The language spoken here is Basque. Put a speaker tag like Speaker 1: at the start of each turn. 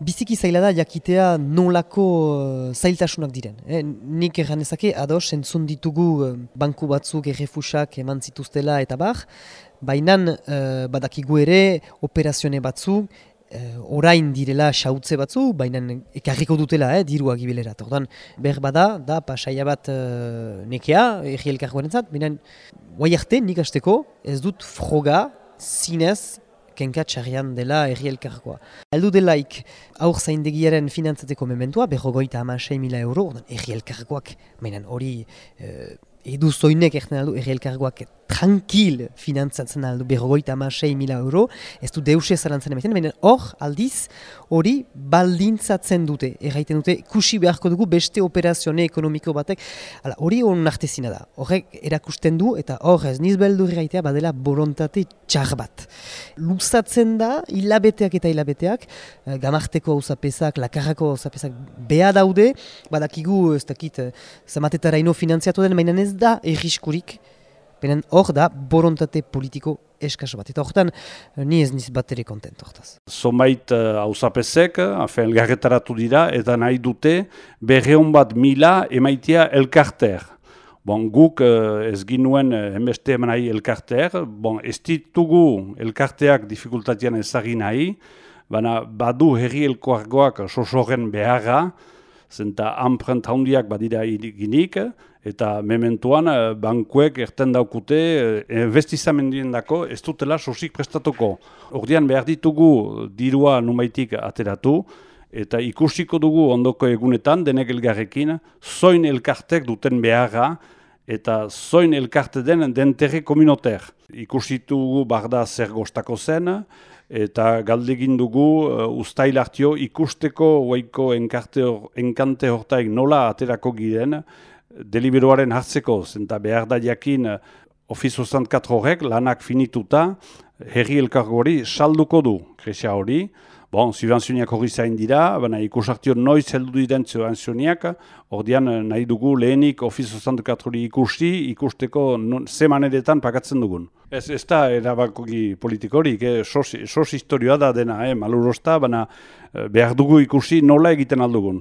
Speaker 1: biziki zaila da jakitea nolako uh, zailtasunak diren. Eh, nik erran ezake, ados, entzun ditugu uh, banku batzuk errefusak eman zituztela eta bar, baina uh, badakigu ere operazione batzuk, uh, orain direla xautze batzu, baina ekarriko dutela, eh, dirua gibelera. Ordan ber bada, da pasaia bat uh, nekea, erri elkargoaren zat, baina guai arte nik asteko ez dut froga zinez kenka txarrian dela erri elkargoa. Aldu delaik aur zaindegiaren finantzateko mementua, berrogoita ama 6 mila euro, erri elkargoak, hori... Uh, Edu zoinek erten aldu, erri elkargoak tranquil finantzatzen aldu berrogoita ama 6 mila euro, ez du deuse zalantzen emaiten, baina hor aldiz hori baldintzatzen dute, erraiten dute kusi beharko dugu beste operazione ekonomiko batek, Hala, hori hon nartezina da, horrek erakusten du eta hor ez niz beldur gaitea badela borontate txar bat. Luzatzen da, hilabeteak eta hilabeteak, eh, gamarteko hausapezak, lakarrako hausapezak beha daude, badakigu ez dakit, eh, zamatetara ino finantziatu den, baina ez da erriskurik, Benen hor da borontate politiko eskas bat. Eta horretan, eh, ni ez niz bat ere kontent horretaz.
Speaker 2: Zomait hausapesek, uh, afen, elgarretaratu dira, eta nahi dute, berreon bat mila emaitia elkarter. Bon, guk uh, ez ginuen enbeste eman nahi elkarter, bon, ez ditugu elkarteak dificultatian ezagin nahi, baina badu herri elkoargoak sosoren beharra, zenta amprent handiak badira ginik, eta mementuan eh, bankuek erten daukute eh, investizamendien dako ez dutela sosik prestatuko. Ordian behar ditugu dirua numaitik ateratu, eta ikusiko dugu ondoko egunetan denek elgarrekin, zoin elkartek duten beharra, eta zoin elkarte den denterri kominoter. Ikusitugu barda zer gostako zen, eta galdegin dugu uh, ustailartio ikusteko enkarte enkante hortaik nola aterako giren deliberoaren hartzeko, zenta behar da jakin ofizio horrek lanak finituta herri elkargo hori salduko du kresia hori. Bon, zibanzioniak hori zain dira, baina ikusartio noiz heldu diren zibanzioniak, ordean nahi dugu lehenik hori ikusti, ikusteko non, ze maneretan pakatzen dugun. Ez, ez da erabakoki politikorik, eh? sos, sos historioa da dena, eh? malurosta, baina eh, behar dugu ikusi nola egiten aldugun.